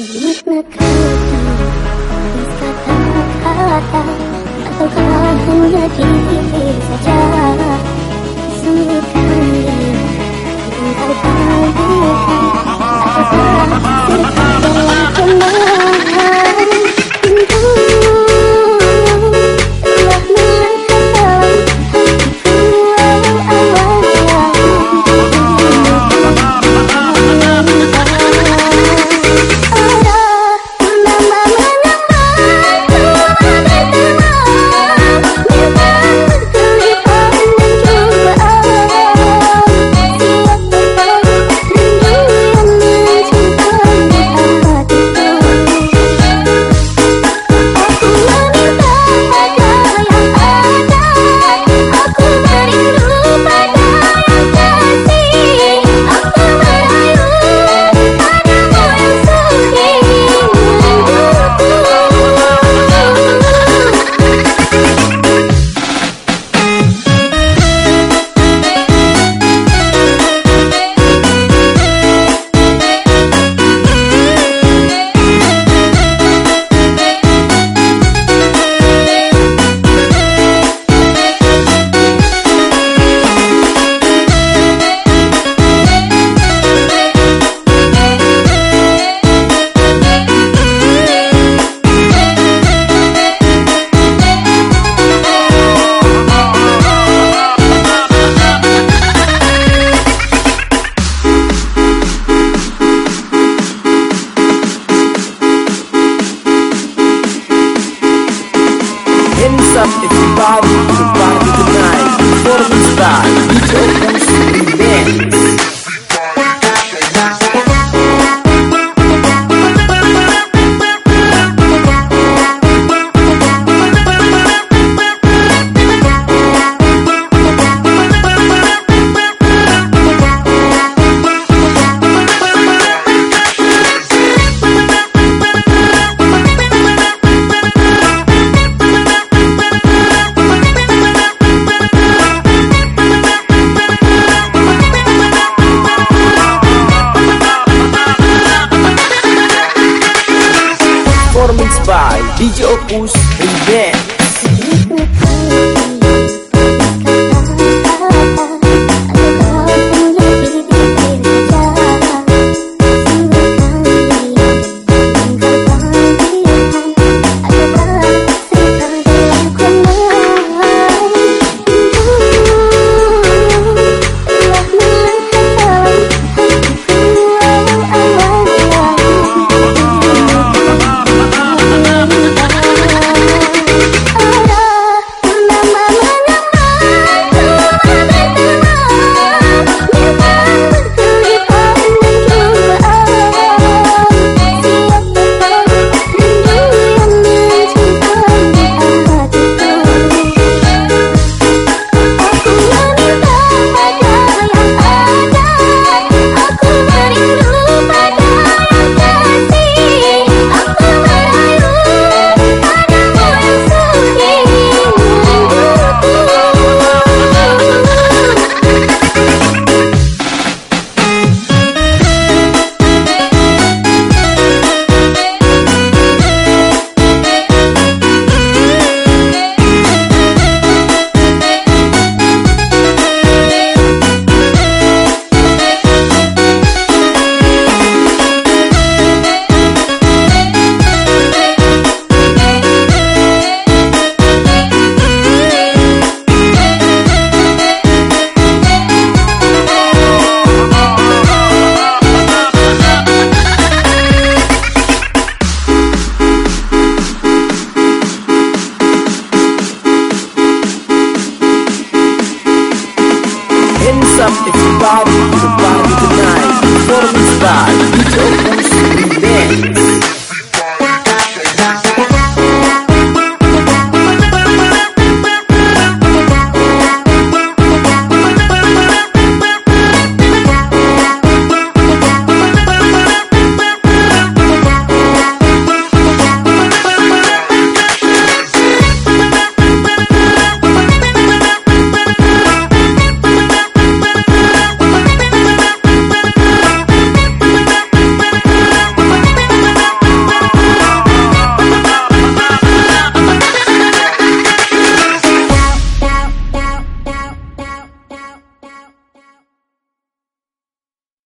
Ingatlah kata, mas kata-kata Atau kau hanya diri saja up everybody to the party tonight Performance by DJ y yo puse el bien. It's up if you party to the party tonight. Before we start, DJ comes to dance.